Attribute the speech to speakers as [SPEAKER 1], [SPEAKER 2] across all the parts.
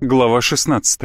[SPEAKER 1] Глава 16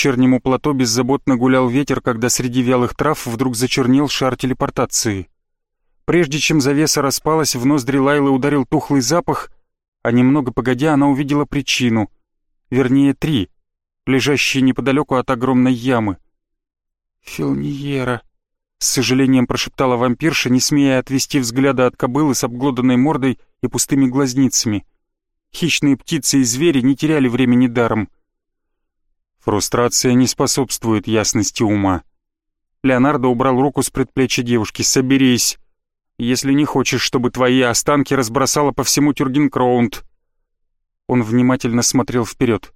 [SPEAKER 1] вечернему плато беззаботно гулял ветер, когда среди вялых трав вдруг зачернел шар телепортации. Прежде чем завеса распалась, в ноздри Лайлы ударил тухлый запах, а немного погодя она увидела причину. Вернее, три, лежащие неподалеку от огромной ямы. «Филниера», — с сожалением прошептала вампирша, не смея отвести взгляда от кобылы с обглоданной мордой и пустыми глазницами. Хищные птицы и звери не теряли времени даром — Фрустрация не способствует ясности ума. Леонардо убрал руку с предплечья девушки. «Соберись, если не хочешь, чтобы твои останки разбросало по всему Тюргенкроунд». Он внимательно смотрел вперед.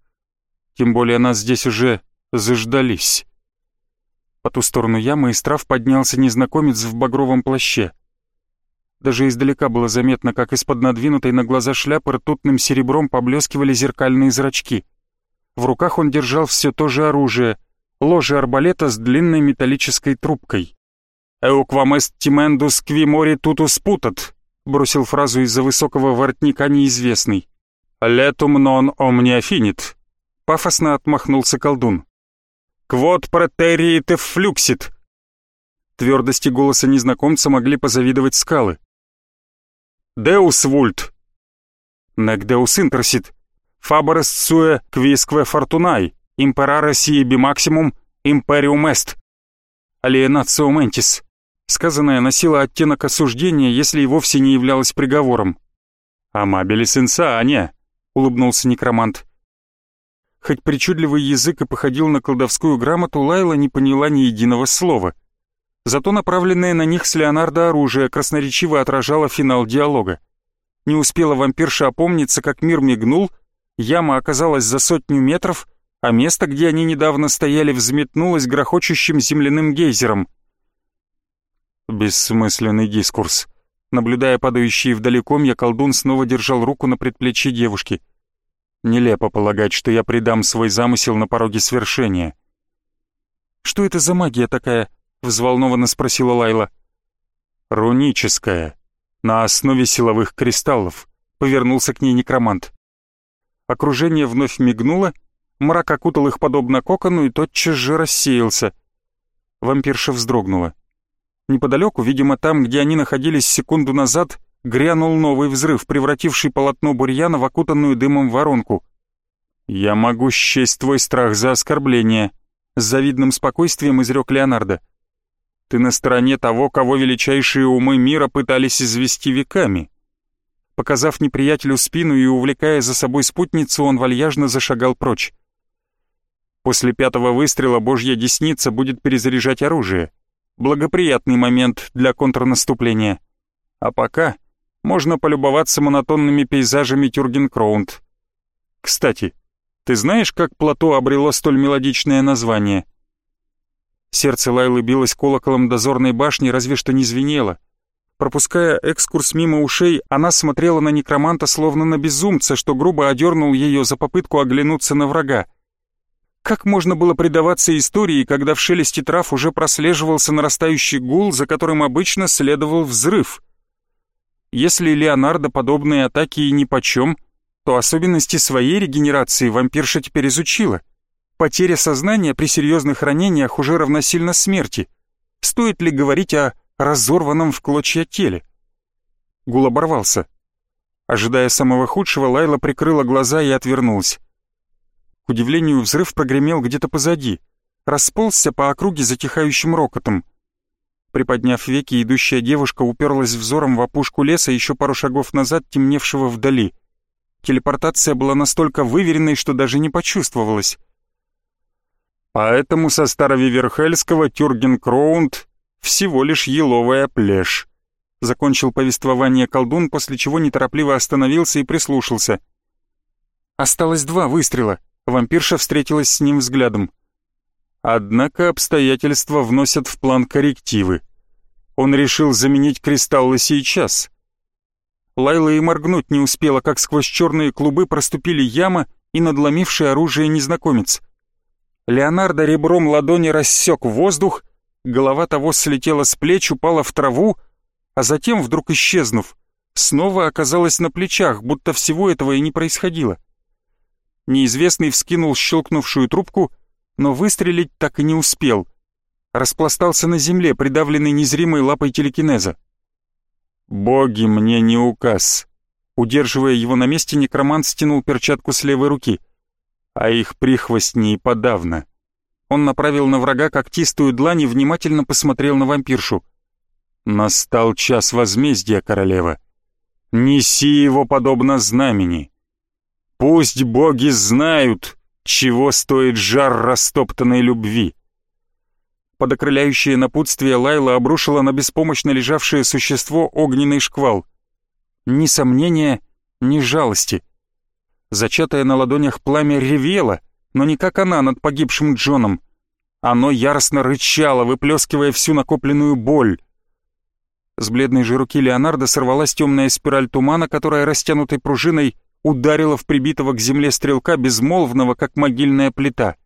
[SPEAKER 1] Тем более нас здесь уже заждались. По ту сторону ямы из трав поднялся незнакомец в багровом плаще. Даже издалека было заметно, как из-под надвинутой на глаза шляпы ртутным серебром поблескивали зеркальные зрачки — в руках он держал все то же оружие — ложе арбалета с длинной металлической трубкой. «Эуквамест тимендус квимори тутус путат», — бросил фразу из-за высокого воротника неизвестный. «Летум нон омниафинит», — пафосно отмахнулся колдун. «Квот протериит флюксит». Твердости голоса незнакомца могли позавидовать скалы. «Deus vult». «Nec deus intersit», Faber est suae quisque fortunae, imperare sibi maximum, imperium est. Alienatio mentis. Сказанное носило оттенок осуждения, если и вовсе не являлось приговором. «Amabilis insania», — улыбнулся некромант. Хоть причудливый язык и походил на колдовскую грамоту, Лайла не поняла ни единого слова. Зато направленное на них с Леонардо оружие красноречиво отражало финал диалога. Не успела вампирша опомниться, как мир мигнул — Яма оказалась за сотню метров, а место, где они недавно стояли, взметнулось грохочущим земляным гейзером. Бессмысленный дискурс. Наблюдая падающие вдали комья, колдун снова держал руку на предплечье девушки. Нелепо полагать, что я предам свой замысел на пороге свершения. «Что это за магия такая?» — взволнованно спросила Лайла. «Руническая, на основе силовых кристаллов», — повернулся к ней некромант. Окружение вновь мигнуло, мрак окутал их подобно кокону и тотчас же рассеялся. Вампирша вздрогнула. Неподалеку, видимо, там, где они находились секунду назад, грянул новый взрыв, превративший полотно бурьяна в окутанную дымом воронку. «Я могу счесть твой страх за оскорбление», — с завидным спокойствием изрек Леонардо. «Ты на стороне того, кого величайшие умы мира пытались извести веками. Показав неприятелю спину и увлекая за собой спутницу, он вальяжно зашагал прочь. После пятого выстрела божья десница будет перезаряжать оружие. Благоприятный момент для контрнаступления. А пока можно полюбоваться монотонными пейзажами Тюргенкроунд. Кстати, ты знаешь, как плато обрело столь мелодичное название? Сердце Лайлы билось колоколом дозорной башни, разве что не звенело. Пропуская экскурс мимо ушей, она смотрела на некроманта словно на безумца, что грубо одернул ее за попытку оглянуться на врага. Как можно было предаваться истории, когда в шелесте трав уже прослеживался нарастающий гул, за которым обычно следовал взрыв? Если Леонардо подобные атаки и нипочем, то особенности своей регенерации вампирша теперь изучила. Потеря сознания при серьезных ранениях уже равносильно смерти. Стоит ли говорить о разорванном в клочья теле. Гул оборвался. Ожидая самого худшего, Лайла прикрыла глаза и отвернулась. К удивлению, взрыв прогремел где-то позади, расползся по округе затихающим рокотом. Приподняв веки, идущая девушка уперлась взором в опушку леса еще пару шагов назад, темневшего вдали. Телепортация была настолько выверенной, что даже не почувствовалась. Поэтому со Старовиверхельского Тюрген-Кроунд всего лишь еловая плешь. Закончил повествование колдун, после чего неторопливо остановился и прислушался. Осталось два выстрела. Вампирша встретилась с ним взглядом. Однако обстоятельства вносят в план коррективы. Он решил заменить кристаллы сейчас. Лайла и моргнуть не успела, как сквозь черные клубы проступили яма и надломивший оружие незнакомец. Леонардо ребром ладони рассек воздух, голова того слетела с плеч, упала в траву, а затем, вдруг исчезнув, снова оказалась на плечах, будто всего этого и не происходило. Неизвестный вскинул щелкнувшую трубку, но выстрелить так и не успел. Распластался на земле, придавленный незримой лапой телекинеза. «Боги мне не указ!» Удерживая его на месте, некромант стянул перчатку с левой руки. А их прихвостни и подавно. Он направил на врага когтистую длань и внимательно посмотрел на вампиршу. Настал час возмездия, королева. Неси его подобно знамени. Пусть боги знают, чего стоит жар растоптанной любви. Под окрыляющее напутствие Лайла обрушила на беспомощно лежавшее существо огненный шквал. Ни сомнения, ни жалости. Зачатое на ладонях пламя ревело, но не как она над погибшим Джоном. Оно яростно рычало, выплескивая всю накопленную боль. С бледной же руки Леонардо сорвалась темная спираль тумана, которая растянутой пружиной ударила в прибитого к земле стрелка, безмолвного, как могильная плита.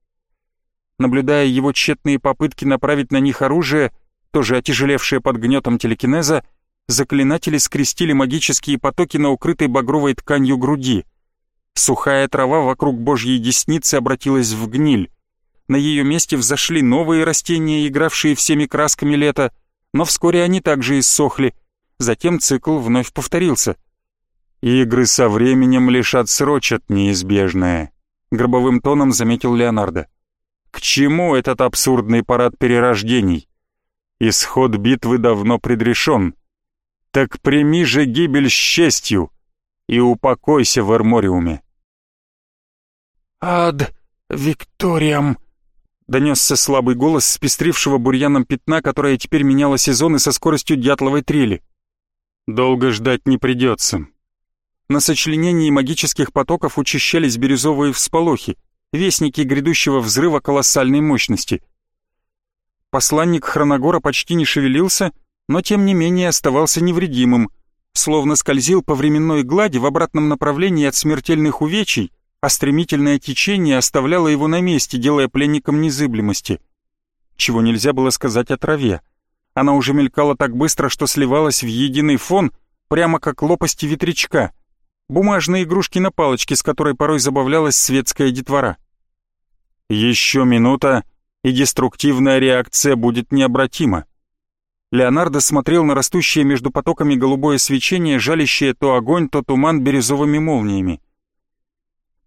[SPEAKER 1] Наблюдая его тщетные попытки направить на них оружие, тоже отяжелевшее под гнетом телекинеза, заклинатели скрестили магические потоки на укрытой багровой тканью груди. Сухая трава вокруг божьей десницы обратилась в гниль. На ее месте взошли новые растения, игравшие всеми красками лета, но вскоре они также иссохли. Затем цикл вновь повторился. «Игры со временем лишь отсрочат неизбежное», — гробовым тоном заметил Леонардо. «К чему этот абсурдный парад перерождений? Исход битвы давно предрешен. Так прими же гибель с честью и упокойся в армориуме».
[SPEAKER 2] «Ад Викториям!»
[SPEAKER 1] Донесся слабый голос с бурьяном пятна, которое теперь меняло сезоны со скоростью дятловой трели. Долго ждать не придется. На сочленении магических потоков учащались бирюзовые всполохи, вестники грядущего взрыва колоссальной мощности. Посланник Хроногора почти не шевелился, но тем не менее оставался невредимым, словно скользил по временной глади в обратном направлении от смертельных увечий, а стремительное течение оставляло его на месте, делая пленником незыблемости. Чего нельзя было сказать о траве. Она уже мелькала так быстро, что сливалась в единый фон, прямо как лопасти ветрячка. Бумажные игрушки на палочке, с которой порой забавлялась светская детвора. Еще минута, и деструктивная реакция будет необратима. Леонардо смотрел на растущее между потоками голубое свечение, жалящее то огонь, то туман бирюзовыми молниями.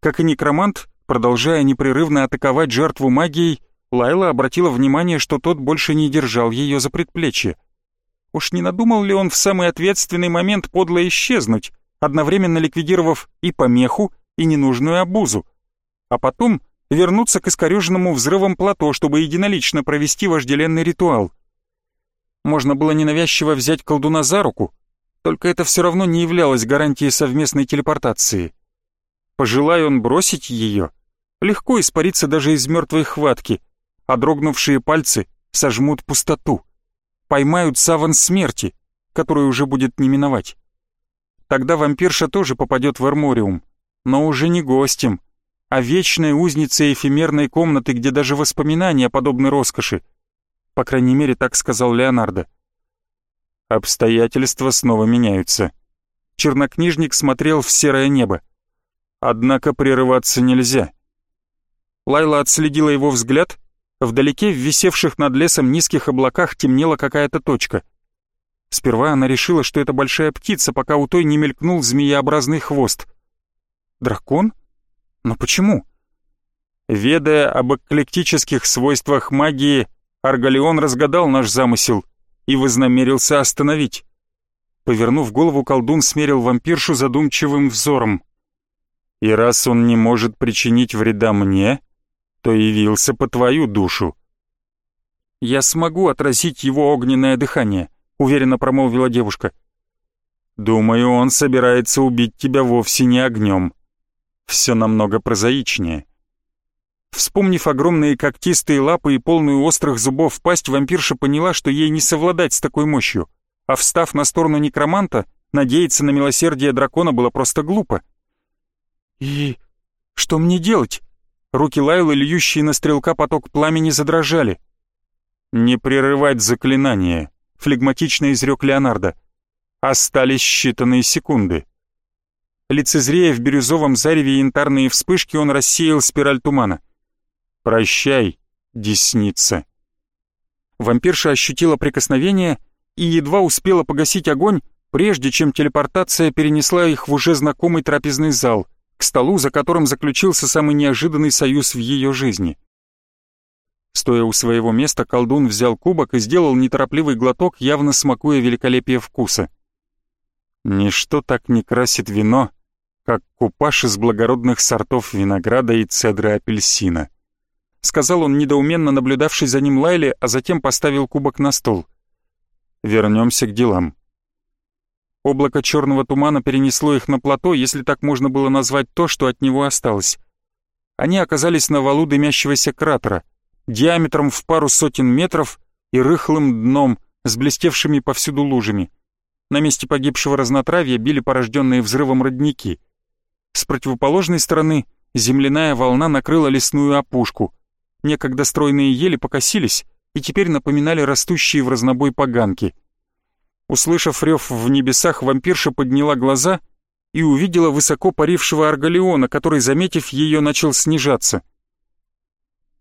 [SPEAKER 1] Как и некромант, продолжая непрерывно атаковать жертву магией, Лайла обратила внимание, что тот больше не держал ее за предплечье. Уж не надумал ли он в самый ответственный момент подло исчезнуть, одновременно ликвидировав и помеху, и ненужную обузу, а потом вернуться к искореженному взрывам плато, чтобы единолично провести вожделенный ритуал. Можно было ненавязчиво взять колдуна за руку, только это все равно не являлось гарантией совместной телепортации. Пожелая он бросить ее, легко испариться даже из мертвой хватки, а дрогнувшие пальцы сожмут пустоту, поймают саван смерти, который уже будет не миновать. Тогда вампирша тоже попадет в армориум, но уже не гостем, а вечной узницей эфемерной комнаты, где даже воспоминания подобны роскоши. По крайней мере, так сказал Леонардо. Обстоятельства снова меняются. Чернокнижник смотрел в серое небо. Однако прерываться нельзя. Лайла отследила его взгляд. Вдалеке в висевших над лесом низких облаках темнела какая-то точка. Сперва она решила, что это большая птица, пока у той не мелькнул змееобразный хвост. Дракон? Но почему? Ведая об эклектических свойствах магии, Аргалеон разгадал наш замысел и вознамерился остановить. Повернув голову, колдун смерил вампиршу задумчивым взором. «И раз он не может причинить вреда мне, то явился по твою душу». «Я смогу отразить его огненное дыхание», — уверенно промолвила девушка. «Думаю, он собирается убить тебя вовсе не огнем. Все намного прозаичнее». Вспомнив огромные когтистые лапы и полную острых зубов пасть, вампирша поняла, что ей не совладать с такой мощью, а встав на сторону некроманта, надеяться на милосердие дракона было просто глупо. «И что мне делать?» Руки Лайлы, льющие на стрелка поток пламени, задрожали. «Не прерывать заклинание», — флегматично изрек Леонардо. «Остались считанные секунды». Лицезрея в бирюзовом зареве янтарные вспышки, он рассеял спираль тумана — «Прощай, десница». Вампирша ощутила прикосновение и едва успела погасить огонь, прежде чем телепортация перенесла их в уже знакомый трапезный зал, к столу, за которым заключился самый неожиданный союз в ее жизни. Стоя у своего места, колдун взял кубок и сделал неторопливый глоток, явно смакуя великолепие вкуса. Ничто так не красит вино, как купаж из благородных сортов винограда и цедры апельсина. — сказал он, недоуменно наблюдавший за ним Лайли, а затем поставил кубок на стол. «Вернемся к делам». Облако черного тумана перенесло их на плато, если так можно было назвать то, что от него осталось. Они оказались на валу дымящегося кратера, диаметром в пару сотен метров и рыхлым дном с блестевшими повсюду лужами. На месте погибшего разнотравья били порожденные взрывом родники. С противоположной стороны земляная волна накрыла лесную опушку — Некогда стройные ели покосились и теперь напоминали растущие в разнобой поганки. Услышав рев в небесах, вампирша подняла глаза и увидела высоко парившего Аргалеона, который, заметив ее, начал снижаться.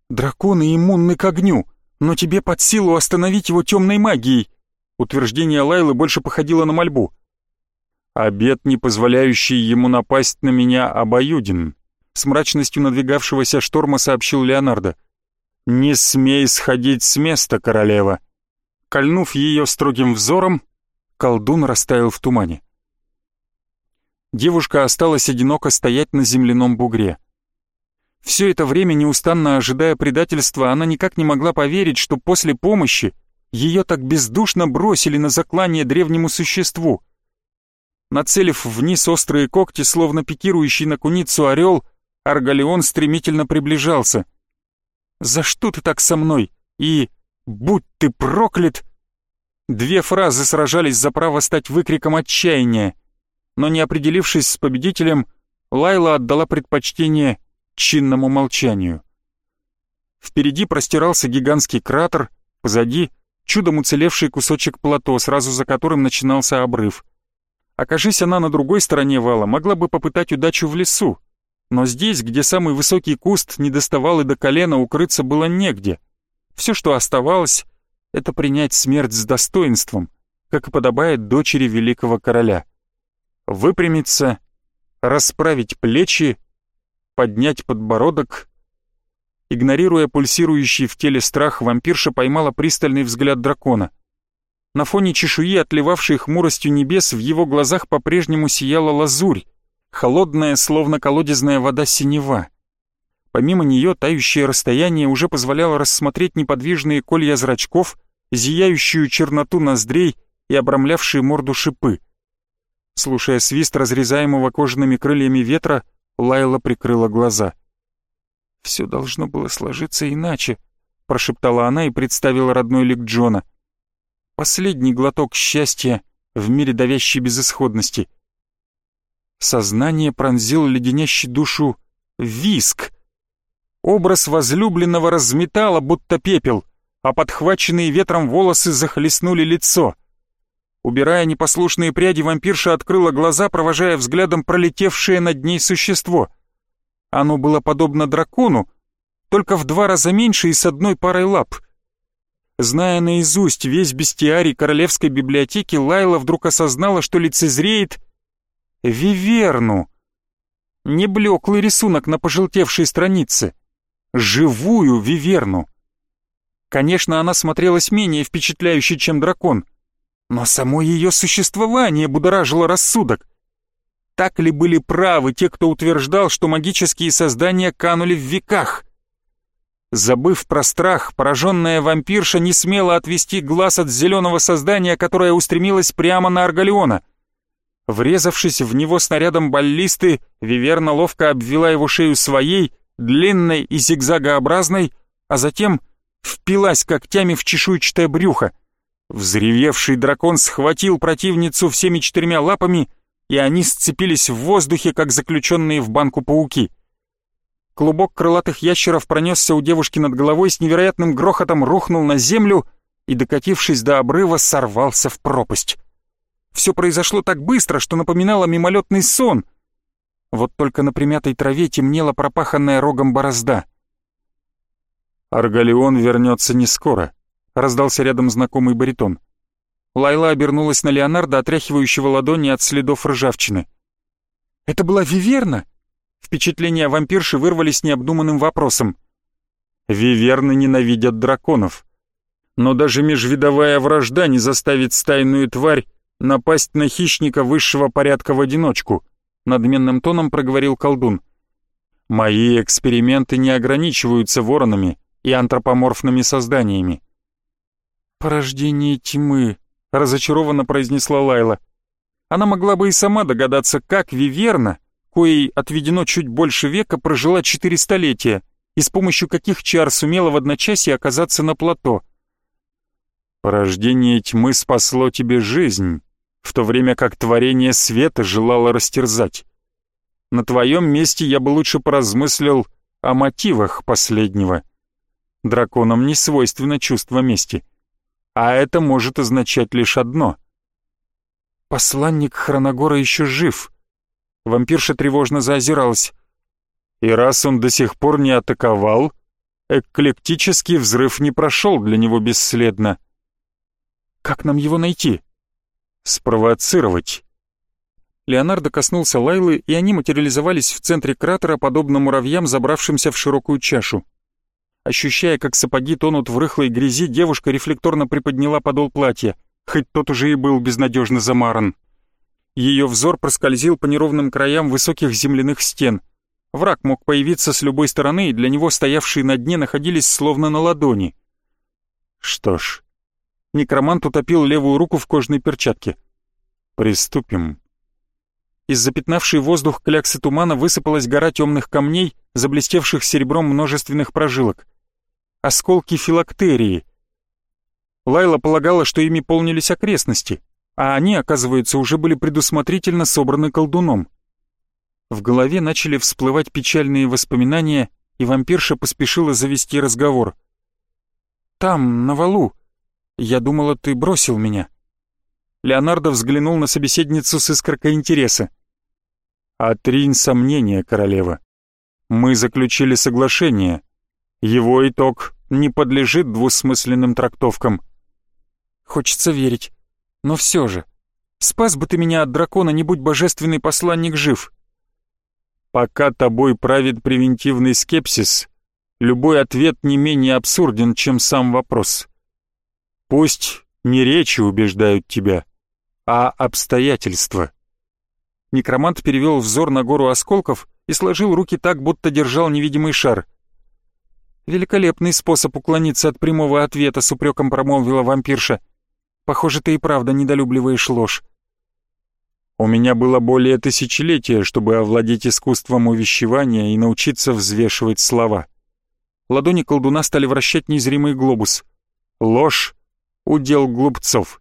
[SPEAKER 1] «Драконы иммунны к огню, но тебе под силу остановить его темной магией!» Утверждение Лайлы больше походило на мольбу. «Обед, не позволяющий ему напасть на меня, обоюден», с мрачностью надвигавшегося шторма сообщил Леонардо. «Не смей сходить с места, королева!» Кольнув ее строгим взором, колдун растаял в тумане. Девушка осталась одиноко стоять на земляном бугре. Все это время, неустанно ожидая предательства, она никак не могла поверить, что после помощи ее так бездушно бросили на заклание древнему существу. Нацелив вниз острые когти, словно пикирующий на куницу орел, Аргалеон стремительно приближался — «За что ты так со мной?» и «Будь ты проклят!» Две фразы сражались за право стать выкриком отчаяния, но не определившись с победителем, Лайла отдала предпочтение чинному молчанию. Впереди простирался гигантский кратер, позади — чудом уцелевший кусочек плато, сразу за которым начинался обрыв. Окажись она на другой стороне вала, могла бы попытать удачу в лесу, но здесь, где самый высокий куст не доставал и до колена, укрыться было негде. Все, что оставалось, это принять смерть с достоинством, как и подобает дочери великого короля. Выпрямиться, расправить плечи, поднять подбородок. Игнорируя пульсирующий в теле страх, вампирша поймала пристальный взгляд дракона. На фоне чешуи, отливавшей хмуростью небес, в его глазах по-прежнему сияла лазурь, холодная, словно колодезная вода синева. Помимо нее тающее расстояние уже позволяло рассмотреть неподвижные колья зрачков, зияющую черноту ноздрей и обрамлявшие морду шипы. Слушая свист разрезаемого кожаными крыльями ветра, Лайла прикрыла глаза. «Все должно было сложиться иначе», — прошептала она и представила родной лик Джона. «Последний глоток счастья в мире давящей безысходности — Сознание пронзил леденящий душу виск. Образ возлюбленного разметало, будто пепел, а подхваченные ветром волосы захлестнули лицо. Убирая непослушные пряди, вампирша открыла глаза, провожая взглядом пролетевшее над ней существо. Оно было подобно дракону, только в два раза меньше и с одной парой лап. Зная наизусть весь бестиарий королевской библиотеки, Лайла вдруг осознала, что лицезреет Виверну. Не блеклый рисунок на пожелтевшей странице, живую виверну. Конечно, она смотрелась менее впечатляюще, чем дракон, но само ее существование будоражило рассудок. Так ли были правы те, кто утверждал, что магические создания канули в веках? Забыв про страх, пораженная вампирша не смела отвести глаз от зеленого создания, которое устремилось прямо на Аргалеона. Врезавшись в него снарядом баллисты, Виверна ловко обвела его шею своей, длинной и зигзагообразной, а затем впилась когтями в чешуйчатое брюхо. Взревевший дракон схватил противницу всеми четырьмя лапами — и они сцепились в воздухе, как заключенные в банку пауки. Клубок крылатых ящеров пронесся у девушки над головой с невероятным грохотом рухнул на землю и, докатившись до обрыва, сорвался в пропасть. Все произошло так быстро, что напоминало мимолетный сон. Вот только на примятой траве темнела пропаханная рогом борозда.
[SPEAKER 2] «Аргалеон вернется не скоро», — раздался рядом знакомый баритон.
[SPEAKER 1] Лайла обернулась на Леонардо, отряхивающего ладони от следов ржавчины. «Это была Виверна?» Впечатления вампирши вырвались необдуманным вопросом.
[SPEAKER 2] «Виверны ненавидят драконов. Но даже межвидовая вражда не заставит стайную тварь напасть на хищника высшего порядка в одиночку», надменным тоном проговорил колдун. «Мои эксперименты не ограничиваются воронами и антропоморфными созданиями».
[SPEAKER 1] «Порождение тьмы», — разочарованно произнесла Лайла. Она могла бы и сама догадаться, как Виверна, коей отведено чуть больше века, прожила четыре столетия и с помощью каких чар сумела в одночасье оказаться на плато.
[SPEAKER 2] «Порождение тьмы спасло тебе жизнь, в то время как творение света желало растерзать. На твоем месте я бы лучше поразмыслил о мотивах последнего. Драконам не свойственно чувство мести» а это может означать лишь одно.
[SPEAKER 1] «Посланник Хроногора еще жив», — вампирша тревожно заозиралась.
[SPEAKER 2] «И раз он до сих пор не атаковал, эклектический взрыв не прошел для него бесследно».
[SPEAKER 1] «Как нам его найти?»
[SPEAKER 2] «Спровоцировать».
[SPEAKER 1] Леонардо коснулся Лайлы, и они материализовались в центре кратера, подобно муравьям, забравшимся в широкую чашу. Ощущая, как сапоги тонут в рыхлой грязи, девушка рефлекторно приподняла подол платья, хоть тот уже и был безнадежно замаран. Ее взор проскользил по неровным краям высоких земляных стен. Враг мог появиться с любой стороны, и для него стоявшие на дне находились словно на ладони.
[SPEAKER 2] Что ж,
[SPEAKER 1] некромант утопил левую руку в кожной перчатке.
[SPEAKER 2] Приступим.
[SPEAKER 1] Из запятнавшей воздух кляксы тумана высыпалась гора темных камней, заблестевших серебром множественных прожилок осколки филактерии. Лайла полагала, что ими полнились окрестности, а они, оказывается, уже были предусмотрительно собраны колдуном. В голове начали всплывать печальные воспоминания, и вампирша поспешила завести разговор. «Там, на валу. Я думала, ты бросил меня». Леонардо взглянул на собеседницу с искоркой интереса.
[SPEAKER 2] «Отринь сомнения, королева. Мы заключили соглашение, его итог не подлежит двусмысленным трактовкам.
[SPEAKER 1] Хочется верить. Но все же, спас бы ты меня от дракона, не будь божественный посланник жив.
[SPEAKER 2] Пока тобой правит превентивный скепсис, любой ответ не менее абсурден, чем сам вопрос. Пусть не речи убеждают тебя, а обстоятельства.
[SPEAKER 1] Некромант перевел взор на гору осколков и сложил руки так, будто держал невидимый шар — «Великолепный способ уклониться от прямого ответа», — с упреком промолвила вампирша. «Похоже, ты и правда недолюбливаешь ложь».
[SPEAKER 2] «У меня было более тысячелетия, чтобы овладеть искусством увещевания и научиться взвешивать слова».
[SPEAKER 1] Ладони колдуна стали вращать незримый глобус.
[SPEAKER 2] «Ложь — удел глупцов».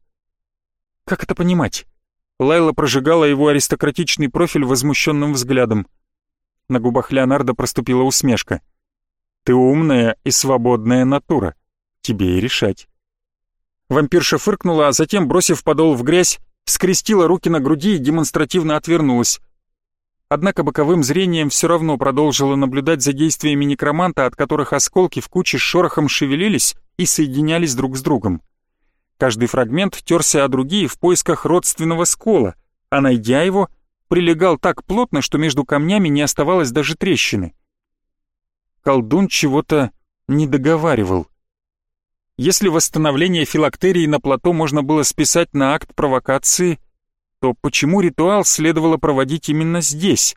[SPEAKER 1] «Как это понимать?» Лайла прожигала его аристократичный профиль возмущенным взглядом. На губах Леонардо проступила усмешка.
[SPEAKER 2] Ты умная и свободная натура. Тебе и решать.
[SPEAKER 1] Вампирша фыркнула, а затем, бросив подол в грязь, скрестила руки на груди и демонстративно отвернулась. Однако боковым зрением все равно продолжила наблюдать за действиями некроманта, от которых осколки в куче с шорохом шевелились и соединялись друг с другом. Каждый фрагмент терся о другие в поисках родственного скола, а найдя его, прилегал так плотно, что между камнями не оставалось даже трещины. колдун чего-то не договаривал. Если восстановление филактерии на плато можно было списать на акт провокации, то почему ритуал следовало проводить именно здесь?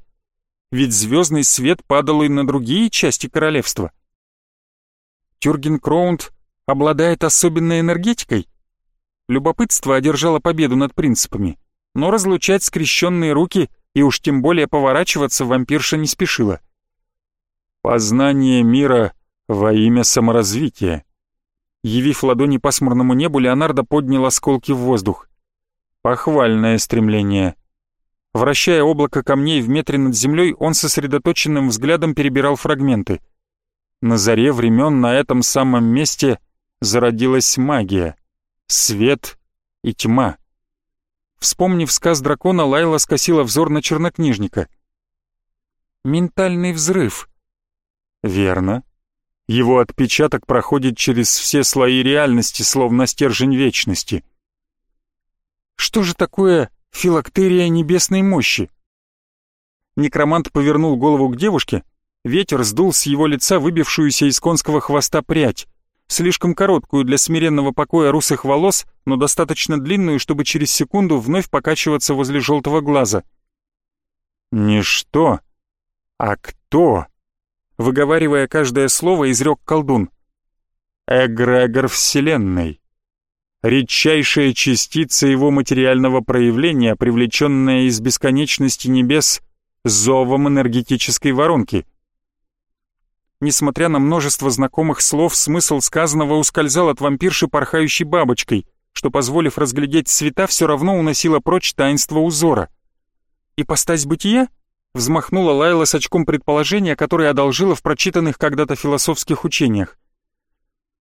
[SPEAKER 1] Ведь звездный свет падал и на другие части королевства. Тюрген Кроунд обладает особенной энергетикой? Любопытство одержало победу над принципами, но разлучать скрещенные руки и уж тем более поворачиваться вампирша не спешила. «Познание мира во имя саморазвития», Явив ладони пасмурному небу, Леонардо поднял осколки в воздух. Похвальное стремление. Вращая облако камней в метре над землей, он сосредоточенным взглядом перебирал фрагменты. На заре времен на этом самом месте зародилась магия, свет и тьма. Вспомнив сказ дракона, Лайла скосила взор на чернокнижника. «Ментальный взрыв». «Верно. Его отпечаток проходит через все слои реальности, словно стержень вечности. Что же такое филактерия небесной мощи? Некромант повернул голову к девушке, ветер сдул с его лица выбившуюся из конского хвоста прядь, слишком короткую для смиренного покоя русых волос, но достаточно длинную, чтобы через секунду вновь покачиваться возле желтого глаза. «Не что, а кто?» выговаривая каждое слово, изрек колдун. Эгрегор Вселенной. Редчайшая частица его материального проявления, привлеченная из бесконечности небес зовом энергетической воронки. Несмотря на множество знакомых слов, смысл сказанного ускользал от вампирши порхающей бабочкой, что, позволив разглядеть цвета, все равно уносило прочь таинство узора. И постась бытия — Взмахнула Лайла с очком предположения, которое одолжила в прочитанных когда-то философских учениях.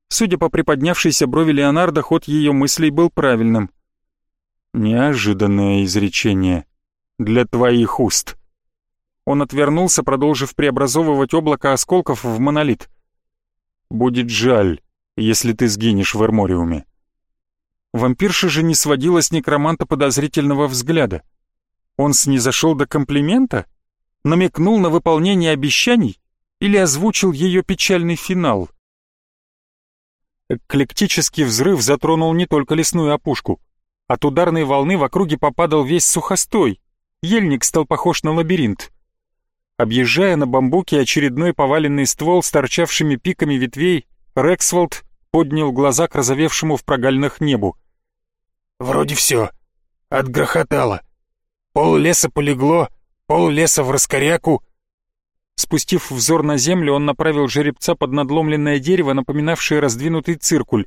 [SPEAKER 1] Судя по приподнявшейся брови Леонардо, ход ее мыслей был правильным. «Неожиданное изречение. Для твоих уст». Он отвернулся, продолжив преобразовывать облако осколков в монолит. «Будет жаль, если ты сгинешь в Эрмориуме». Вампирша же не сводила с некроманта подозрительного взгляда. Он снизошел до комплимента? намекнул на выполнение обещаний или озвучил ее печальный финал. Эклектический взрыв затронул не только лесную опушку. От ударной волны в округе попадал весь сухостой. Ельник стал похож на лабиринт. Объезжая на бамбуке очередной поваленный ствол с торчавшими пиками ветвей, Рексволд поднял глаза к разовевшему в прогалинах небу. «Вроде все. Отгрохотало. Пол леса полегло, Пол леса в раскоряку. Спустив взор на землю, он направил жеребца под надломленное дерево, напоминавшее раздвинутый циркуль.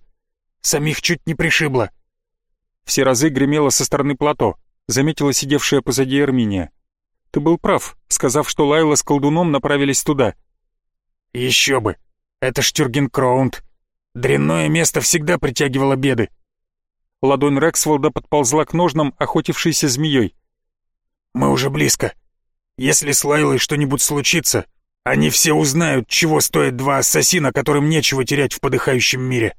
[SPEAKER 1] Самих чуть не пришибло. Все разы гремело со стороны плато, заметила сидевшая позади Эрминия. Ты был прав, сказав, что Лайла с колдуном направились туда. Еще бы. Это Кроунд. Дрянное место всегда притягивало беды. Ладонь Рексволда подползла к ножнам, охотившейся змеей. «Мы уже близко. Если с Лайлой что-нибудь случится, они все узнают, чего стоят два ассасина, которым нечего терять в подыхающем мире.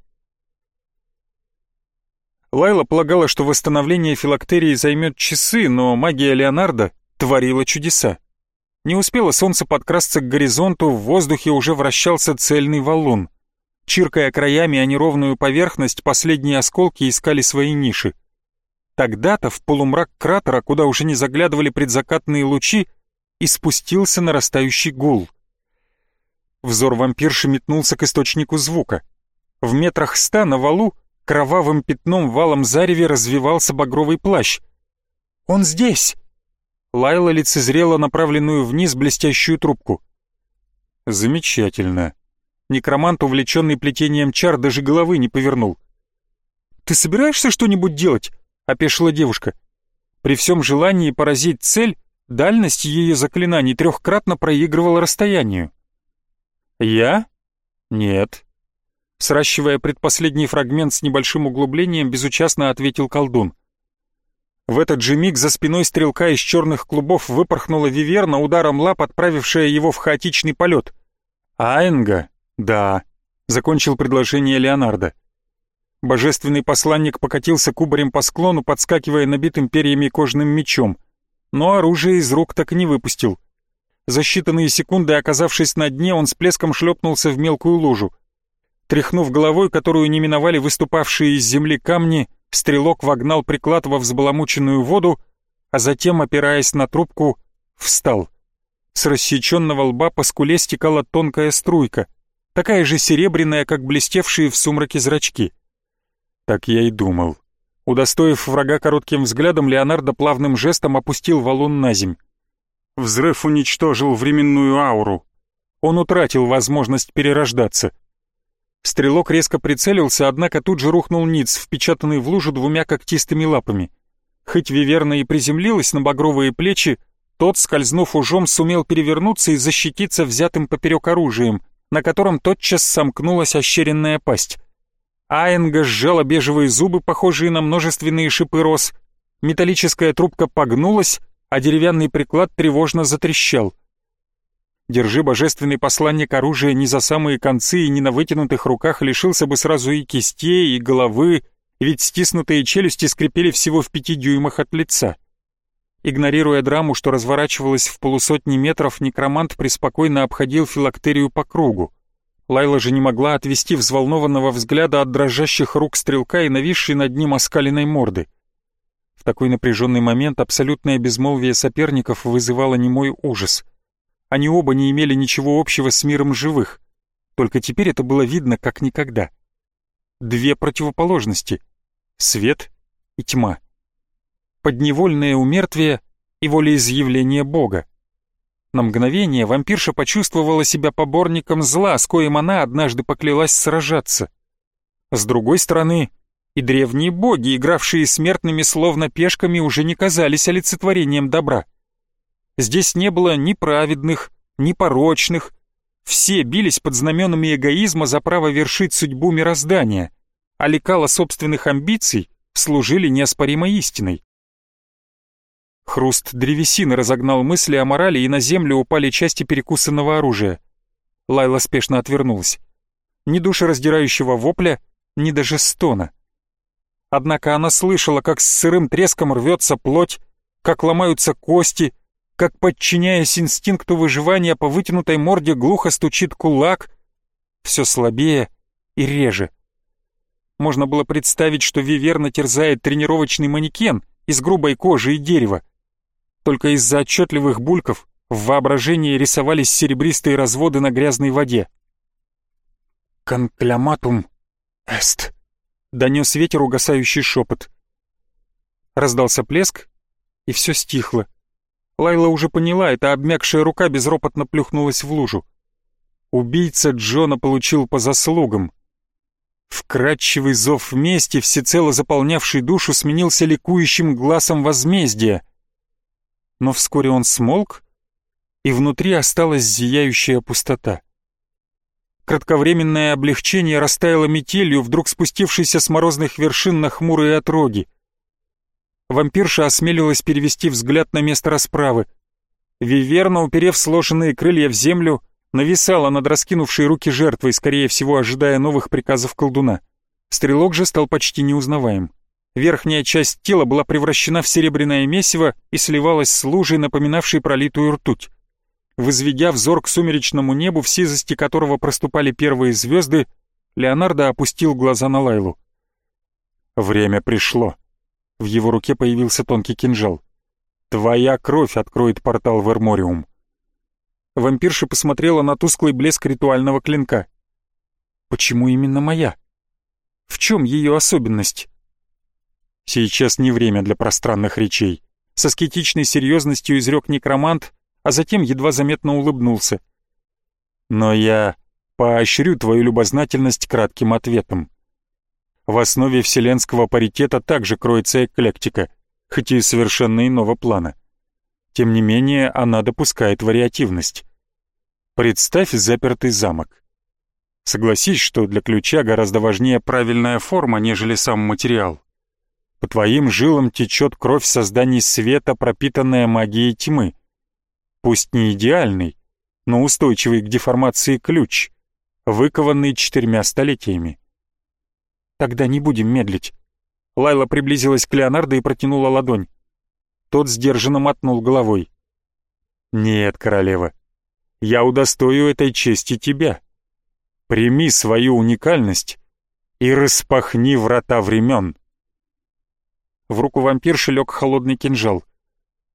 [SPEAKER 1] Лайла полагала, что восстановление филактерии займет часы, но магия Леонардо творила чудеса. Не успело солнце подкрасться к горизонту, в воздухе уже вращался цельный валун. Чиркая краями о неровную поверхность, последние осколки искали свои ниши. Тогда-то в полумрак кратера, куда уже не заглядывали предзакатные лучи, и спустился нарастающий гул. Взор вампирши метнулся к источнику звука. В метрах ста на валу кровавым пятном валом зареви развивался багровый плащ. «Он здесь!» Лайла лицезрела направленную вниз блестящую трубку. «Замечательно!» Некромант, увлеченный плетением чар, даже головы не повернул. «Ты собираешься что-нибудь делать?» — опешила девушка. При всем желании поразить цель, Дальность ее заклинаний трехкратно проигрывала расстоянию. «Я? Нет». Сращивая предпоследний фрагмент с небольшим углублением, безучастно ответил колдун. В этот же миг за спиной стрелка из черных клубов выпорхнула Виверна, ударом лап отправившая его в хаотичный полет. «Аэнга? Да», — закончил предложение Леонардо. Божественный посланник покатился кубарем по склону, подскакивая набитым перьями кожным мечом но оружие из рук так и не выпустил. За считанные секунды, оказавшись на дне, он с плеском шлепнулся в мелкую лужу. Тряхнув головой, которую не миновали выступавшие из земли камни, стрелок вогнал приклад во взбаламученную воду, а затем, опираясь на трубку, встал. С рассеченного лба по скуле стекала тонкая струйка, такая же серебряная, как блестевшие в сумраке зрачки. Так я и думал. Удостоив врага коротким взглядом, Леонардо плавным жестом опустил валун на земь. Взрыв уничтожил временную ауру. Он утратил возможность перерождаться. Стрелок резко прицелился, однако тут же рухнул ниц, впечатанный в лужу двумя когтистыми лапами. Хоть Виверна и приземлилась на багровые плечи, тот, скользнув ужом, сумел перевернуться и защититься взятым поперек оружием, на котором тотчас сомкнулась ощеренная пасть. Аенга сжала бежевые зубы, похожие на множественные шипы роз. Металлическая трубка погнулась, а деревянный приклад тревожно затрещал. Держи божественный посланник оружия не за самые концы и не на вытянутых руках лишился бы сразу и кистей, и головы, ведь стиснутые челюсти скрипели всего в пяти дюймах от лица. Игнорируя драму, что разворачивалась в полусотни метров, некромант преспокойно обходил филактерию по кругу. Лайла же не могла отвести взволнованного взгляда от дрожащих рук стрелка и нависшей над ним оскаленной морды. В такой напряженный момент абсолютное безмолвие соперников вызывало немой ужас. Они оба не имели ничего общего с миром живых. Только теперь это было видно как никогда. Две противоположности — свет и тьма подневольное умертвие и волеизъявление Бога. На мгновение вампирша почувствовала себя поборником зла, с коим она однажды поклялась сражаться. С другой стороны, и древние боги, игравшие смертными словно пешками, уже не казались олицетворением добра. Здесь не было ни праведных, ни порочных, все бились под знаменами эгоизма за право вершить судьбу мироздания, а лекала собственных амбиций служили неоспоримой истиной. Хруст древесины разогнал мысли о морали, и на землю упали части перекусанного оружия. Лайла спешно отвернулась. Ни душераздирающего вопля, ни даже стона. Однако она слышала, как с сырым треском рвется плоть, как ломаются кости, как, подчиняясь инстинкту выживания, по вытянутой морде глухо стучит кулак, все слабее и реже. Можно было представить, что Виверна терзает тренировочный манекен из грубой кожи и дерева, только из-за отчетливых бульков в воображении рисовались серебристые разводы на грязной воде. «Конкляматум эст», — донес ветер угасающий шепот. Раздался плеск, и все стихло. Лайла уже поняла, эта обмякшая рука безропотно плюхнулась в лужу. Убийца Джона получил по заслугам. Вкрадчивый зов мести, всецело заполнявший душу, сменился ликующим глазом возмездия — но вскоре он смолк, и внутри осталась зияющая пустота. Кратковременное облегчение растаяло метелью, вдруг спустившейся с морозных вершин на хмурые отроги. Вампирша осмелилась перевести взгляд на место расправы. Виверна, уперев сложенные крылья в землю, нависала над раскинувшей руки жертвой, скорее всего, ожидая новых приказов колдуна. Стрелок же стал почти неузнаваем. Верхняя часть тела была превращена в серебряное месиво и сливалась с лужей, напоминавшей пролитую ртуть. Возведя взор к сумеречному небу, в сизости которого проступали первые звезды, Леонардо опустил глаза на Лайлу. «Время пришло». В его руке появился тонкий кинжал. «Твоя кровь откроет портал в Эрмориум». Вампирша посмотрела на тусклый блеск ритуального клинка. «Почему именно моя? В чем ее особенность?» Сейчас не время для пространных речей. Со скетичной серьезностью изрек некромант, а затем едва заметно улыбнулся. Но я поощрю твою любознательность кратким ответом. В основе вселенского паритета также кроется эклектика, хоть и совершенно иного плана. Тем не менее, она допускает вариативность. Представь запертый замок. Согласись, что для ключа гораздо важнее правильная форма, нежели сам материал. По твоим жилам течет кровь созданий света, пропитанная магией тьмы. Пусть не идеальный, но устойчивый к деформации ключ, выкованный четырьмя столетиями. Тогда не будем медлить. Лайла приблизилась к Леонардо и протянула ладонь. Тот сдержанно мотнул головой.
[SPEAKER 2] «Нет, королева, я удостою этой чести тебя. Прими свою уникальность и распахни врата времен».
[SPEAKER 1] В руку вампирши лег холодный кинжал.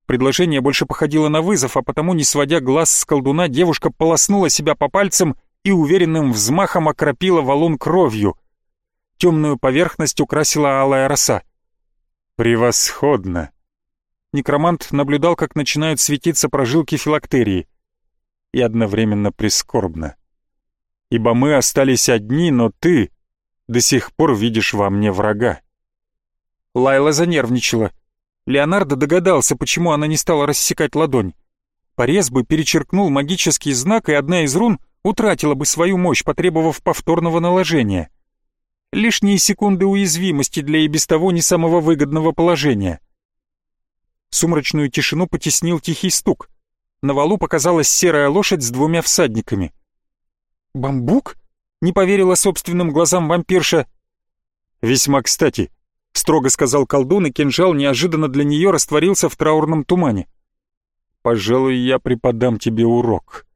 [SPEAKER 1] Предложение больше походило на вызов, а потому, не сводя глаз с колдуна, девушка полоснула себя по пальцам и уверенным взмахом окропила валун кровью. Темную поверхность украсила алая роса.
[SPEAKER 2] «Превосходно!»
[SPEAKER 1] Некромант наблюдал, как начинают светиться прожилки филактерии.
[SPEAKER 2] И одновременно прискорбно. «Ибо мы остались одни, но ты до сих пор видишь во мне врага».
[SPEAKER 1] Лайла занервничала. Леонардо догадался, почему она не стала рассекать ладонь. Порез бы перечеркнул магический знак, и одна из рун утратила бы свою мощь, потребовав повторного наложения. Лишние секунды уязвимости для и без того не самого выгодного положения. Сумрачную тишину потеснил тихий стук. На валу показалась серая лошадь с двумя всадниками. «Бамбук?» — не поверила собственным глазам вампирша.
[SPEAKER 2] «Весьма кстати», — строго сказал колдун, и кинжал неожиданно для нее растворился в траурном тумане. «Пожалуй, я преподам тебе урок».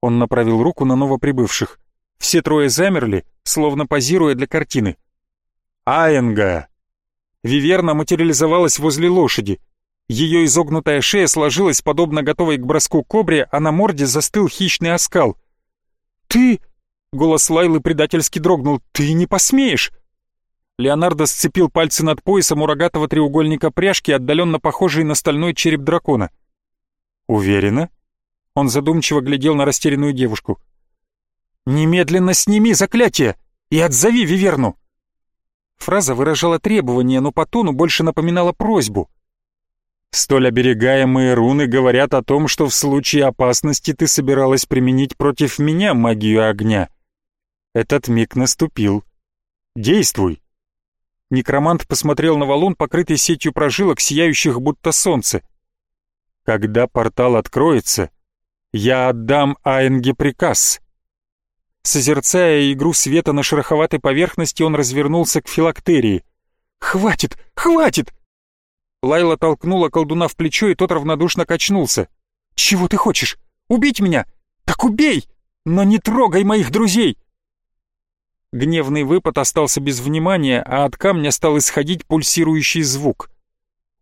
[SPEAKER 2] Он направил руку на новоприбывших. Все трое замерли, словно позируя для картины. «Аенга!» Виверна материализовалась возле лошади. Ее изогнутая шея сложилась, подобно готовой к броску кобре, а на морде застыл хищный оскал. «Ты...» — голос Лайлы предательски дрогнул. «Ты не посмеешь!» Леонардо сцепил пальцы над поясом у рогатого треугольника пряжки, отдаленно похожей на стальной череп дракона. «Уверена?» Он задумчиво глядел на растерянную девушку. «Немедленно сними заклятие и отзови Виверну!» Фраза выражала требование, но по тону больше напоминала просьбу. «Столь оберегаемые руны говорят о том, что в случае опасности ты собиралась применить против меня магию огня. Этот миг наступил. Действуй!» Некромант посмотрел на валун, покрытый сетью прожилок, сияющих будто солнце. «Когда портал откроется, я отдам Аенге приказ». Созерцая игру света на шероховатой поверхности, он развернулся к филактерии. «Хватит! Хватит!» Лайла толкнула колдуна в плечо, и тот равнодушно качнулся. «Чего ты хочешь? Убить меня? Так убей! Но не трогай моих друзей!» Гневный выпад остался без внимания, а от камня стал исходить пульсирующий звук.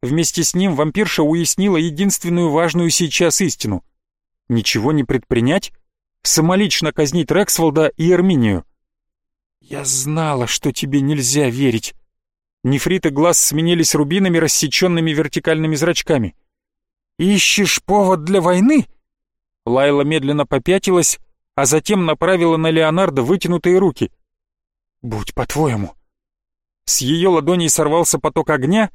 [SPEAKER 2] Вместе с ним вампирша уяснила единственную важную сейчас истину. Ничего не предпринять? Самолично казнить Рексволда и Эрминию. «Я знала, что тебе нельзя верить». Нефрит глаз сменились рубинами, рассеченными вертикальными зрачками. «Ищешь повод для войны?» Лайла медленно попятилась, а затем направила на Леонардо вытянутые руки — «Будь по-твоему». С ее ладоней сорвался поток огня,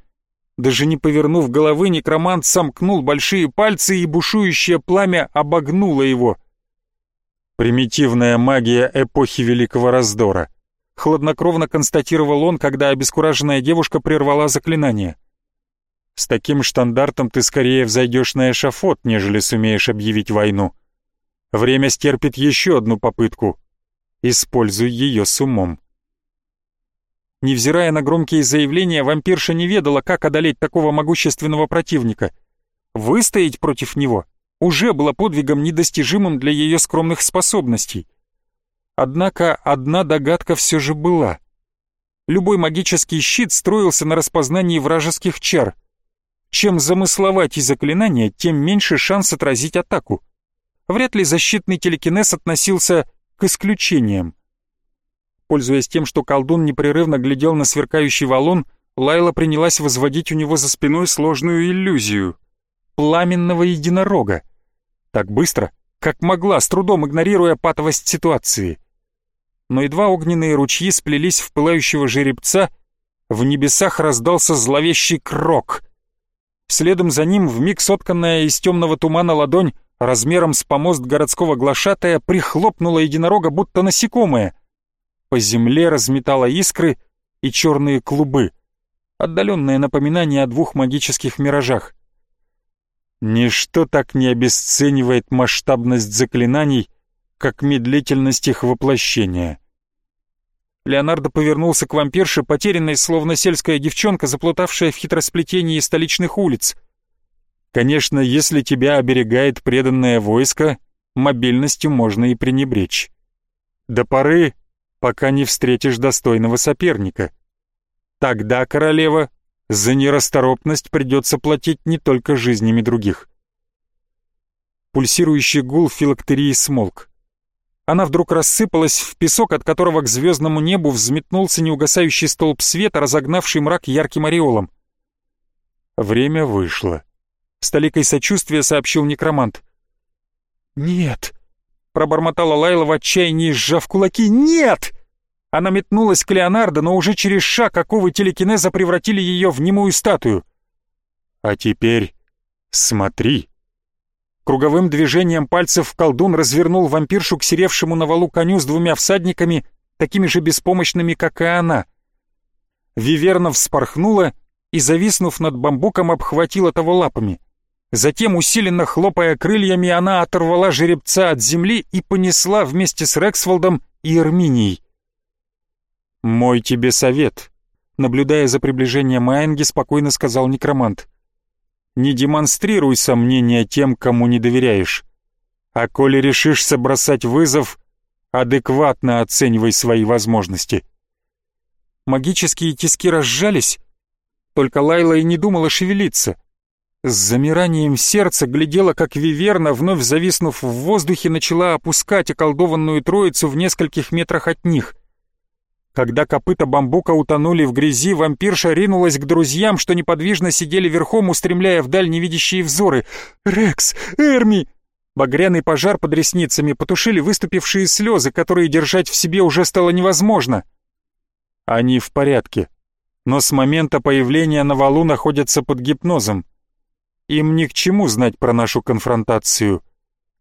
[SPEAKER 2] даже не повернув головы, некромант сомкнул большие пальцы, и бушующее пламя обогнуло его. «Примитивная магия эпохи Великого Раздора», — хладнокровно констатировал он, когда обескураженная девушка прервала заклинание. «С таким штандартом ты скорее взойдешь на эшафот, нежели сумеешь объявить войну. Время стерпит еще одну попытку. Используй ее с умом». Невзирая на громкие заявления, вампирша не ведала, как одолеть такого могущественного противника. Выстоять против него уже было подвигом недостижимым для ее скромных способностей. Однако одна догадка все же была. Любой магический щит строился на распознании вражеских чар. Чем замысловать заклинания, тем меньше шанс отразить атаку. Вряд ли защитный телекинез относился к исключениям. Пользуясь тем, что колдун непрерывно глядел на сверкающий валун, Лайла принялась возводить у него за спиной сложную иллюзию. Пламенного единорога. Так быстро, как могла, с трудом игнорируя патовость ситуации. Но едва огненные ручьи сплелись в пылающего жеребца, в небесах раздался зловещий крок. Следом за ним, вмиг сотканная из темного тумана ладонь, размером с помост городского глашатая, прихлопнула единорога, будто насекомое — по земле разметала искры и черные клубы, отдаленное напоминание о двух магических миражах. Ничто так не обесценивает масштабность заклинаний, как медлительность их воплощения. Леонардо повернулся к вампирше, потерянной, словно сельская девчонка, заплутавшая в хитросплетении столичных улиц. Конечно, если тебя оберегает преданное войско, мобильностью можно и пренебречь. До поры, пока не встретишь достойного соперника. Тогда, королева, за нерасторопность придется платить не только жизнями других. Пульсирующий гул филактерии смолк. Она вдруг рассыпалась в песок, от которого к звездному небу взметнулся неугасающий столб света, разогнавший мрак ярким ореолом. Время вышло. С толикой сочувствия сообщил некромант. «Нет!» — пробормотала Лайла в отчаянии, сжав кулаки. «Нет!» Она метнулась к Леонардо, но уже через шаг оковы телекинеза превратили ее в немую статую. «А теперь смотри!» Круговым движением пальцев колдун развернул вампиршу к серевшему на валу коню с двумя всадниками, такими же беспомощными, как и она. Виверна вспорхнула и, зависнув над бамбуком, обхватила того лапами. Затем, усиленно хлопая крыльями, она оторвала жеребца от земли и понесла вместе с Рексволдом и Эрминией. «Мой тебе совет», — наблюдая за приближением Айнги, спокойно сказал некромант. «Не демонстрируй сомнения тем, кому не доверяешь. А коли решишься бросать вызов, адекватно оценивай свои возможности». Магические тиски разжались, только Лайла и не думала шевелиться. С замиранием сердца глядела, как Виверна, вновь зависнув в воздухе, начала опускать околдованную троицу в нескольких метрах от них. Когда копыта бамбука утонули в грязи, вампирша ринулась к друзьям, что неподвижно сидели верхом, устремляя вдаль невидящие взоры. «Рекс! Эрми!» Багряный пожар под ресницами потушили выступившие слезы, которые держать в себе уже стало невозможно. Они в порядке, но с момента появления на валу находятся под гипнозом. Им ни к чему знать про нашу конфронтацию.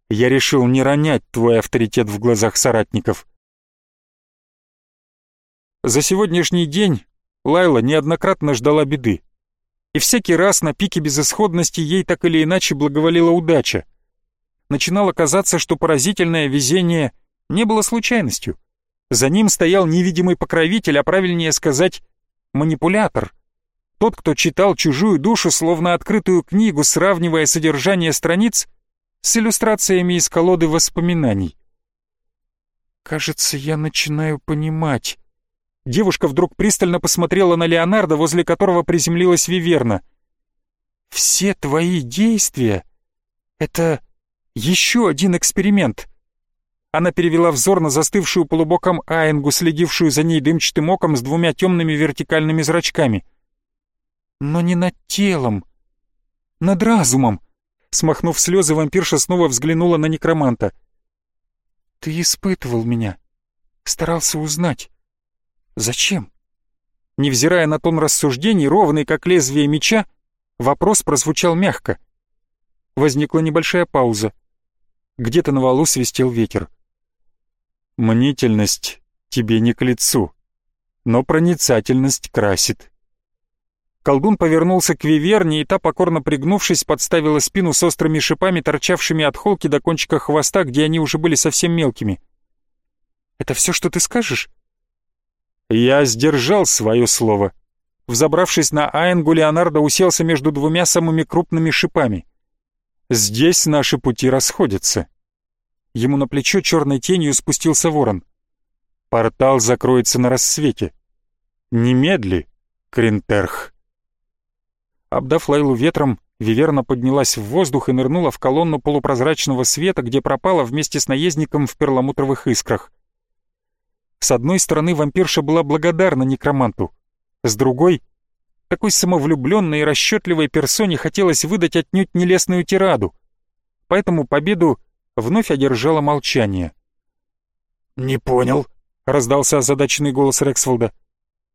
[SPEAKER 2] Я решил не ронять твой авторитет в глазах соратников. За сегодняшний день Лайла неоднократно ждала беды. И всякий раз на пике безысходности ей так или иначе благоволила удача. Начинало казаться, что поразительное везение не было случайностью. За ним стоял невидимый покровитель, а правильнее сказать, манипулятор. Тот, кто читал чужую душу, словно открытую книгу, сравнивая содержание страниц с иллюстрациями из колоды воспоминаний. «Кажется, я начинаю понимать», Девушка вдруг пристально посмотрела на Леонардо, возле которого приземлилась Виверна. «Все твои действия — это еще один эксперимент». Она перевела взор на застывшую полубоком Аингу, следившую за ней дымчатым оком с двумя темными вертикальными зрачками. «Но не над телом, над разумом», Смахнув слезы, вампирша снова взглянула на некроманта. «Ты испытывал меня, старался узнать. Зачем? Невзирая на тон рассуждений, ровный как лезвие меча, вопрос прозвучал мягко. Возникла небольшая пауза. Где-то на валу свистел ветер. «Мнительность тебе не к лицу, но проницательность красит». Колдун повернулся к Виверне, и та, покорно пригнувшись, подставила спину с острыми шипами, торчавшими от холки до кончика хвоста, где они уже были совсем мелкими. «Это все, что ты скажешь?» Я сдержал свое слово. Взобравшись на Аэнгу, Леонардо уселся между двумя самыми крупными шипами. Здесь наши пути расходятся. Ему на плечо черной тенью спустился ворон. Портал закроется на рассвете. Немедли, Кринтерх. Обдав Лайлу ветром, Виверна поднялась в воздух и нырнула в колонну полупрозрачного света, где пропала вместе с наездником в перламутровых искрах. С одной стороны, вампирша была благодарна некроманту, с другой, такой самовлюбленной и расчетливой персоне хотелось выдать отнюдь нелестную тираду, поэтому победу вновь одержало молчание.
[SPEAKER 3] «Не понял», — раздался озадаченный голос Рексфолда.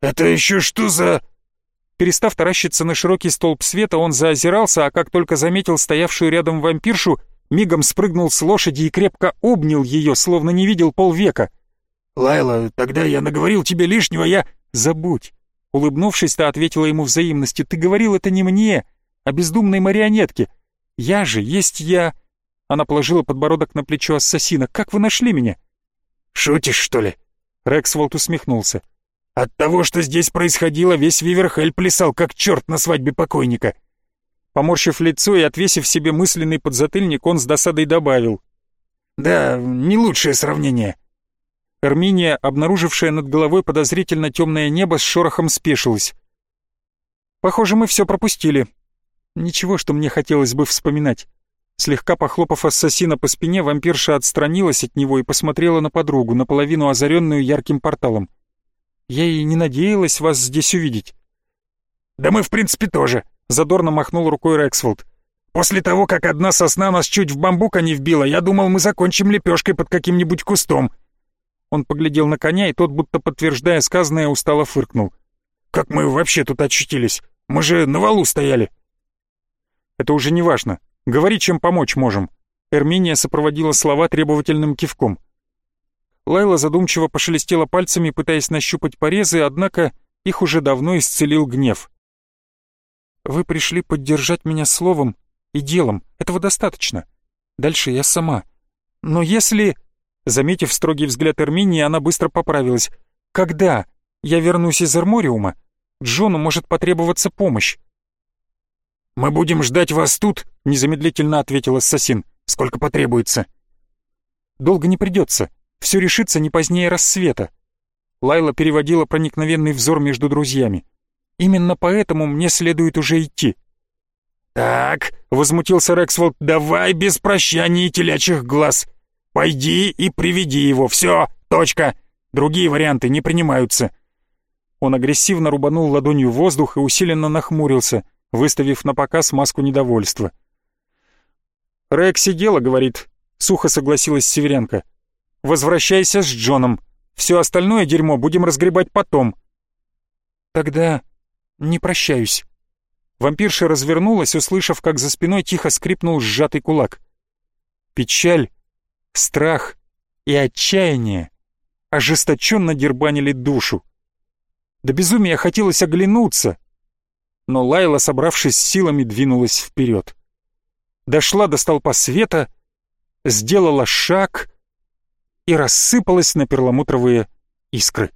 [SPEAKER 3] «Это еще что за...»
[SPEAKER 1] Перестав таращиться на широкий столб света, он заозирался, а как только заметил стоявшую рядом вампиршу, мигом спрыгнул с лошади и крепко обнял ее, словно не видел полвека —
[SPEAKER 3] «Лайла, тогда я наговорил тебе лишнего, я...»
[SPEAKER 1] «Забудь!» Улыбнувшись-то, ответила ему взаимностью. «Ты говорил это не мне, а бездумной марионетке. Я же есть я...» Она положила подбородок на плечо ассасина. «Как вы нашли меня?»
[SPEAKER 3] «Шутишь, что ли?»
[SPEAKER 1] Рексволд усмехнулся.
[SPEAKER 3] «От того, что здесь происходило, весь Виверхель плясал, как черт на свадьбе покойника.
[SPEAKER 1] Поморщив лицо и отвесив себе мысленный подзатыльник, он с досадой добавил.
[SPEAKER 3] «Да, не лучшее сравнение».
[SPEAKER 1] Эрминия, обнаружившая над головой подозрительно темное небо, с шорохом спешилась. «Похоже, мы все пропустили. Ничего, что мне хотелось бы вспоминать». Слегка похлопав ассасина по спине, вампирша отстранилась от него и посмотрела на подругу, наполовину озаренную ярким порталом. «Я и не надеялась вас здесь увидеть».
[SPEAKER 3] «Да мы, в принципе, тоже», — задорно махнул рукой Рексфолд. «После того, как одна сосна нас чуть в бамбука не вбила, я думал, мы закончим лепешкой под каким-нибудь кустом».
[SPEAKER 1] Он поглядел на коня, и тот, будто подтверждая сказанное, устало фыркнул.
[SPEAKER 3] «Как мы вообще тут очутились? Мы же на валу стояли».
[SPEAKER 1] «Это уже не важно. Говори, чем помочь можем». Эрминия сопроводила слова требовательным кивком. Лайла задумчиво пошелестела пальцами, пытаясь нащупать порезы, однако их уже давно исцелил гнев. Вы пришли поддержать меня словом и делом. Этого достаточно. Дальше я сама. Но если...» Заметив строгий взгляд Эрминии, она быстро поправилась. «Когда я вернусь из Армориума, Джону может потребоваться помощь».
[SPEAKER 3] «Мы будем ждать вас тут», — незамедлительно ответил ассасин. «Сколько потребуется».
[SPEAKER 1] «Долго не придется. Все решится не позднее рассвета». Лайла переводила проникновенный взор между друзьями. Именно поэтому мне следует уже идти».
[SPEAKER 3] «Так», — возмутился Рексволд, — «давай без прощания и телячьих глаз. Пойди и приведи его, все, точка. Другие варианты не принимаются».
[SPEAKER 1] Он агрессивно рубанул ладонью воздух и усиленно нахмурился, выставив на показ маску недовольства. «Рекси дело, — говорит», — сухо согласилась Северянка. «Возвращайся с Джоном. Все остальное дерьмо будем разгребать потом». «Тогда не прощаюсь». Вампирша развернулась, услышав, как за спиной тихо скрипнул сжатый кулак. Печаль, страх и отчаяние ожесточенно дербанили душу. До безумия хотелось оглянуться, но Лайла, собравшись силами, двинулась вперед. Дошла до столпа света, сделала шаг и рассыпалась на перламутровые искры.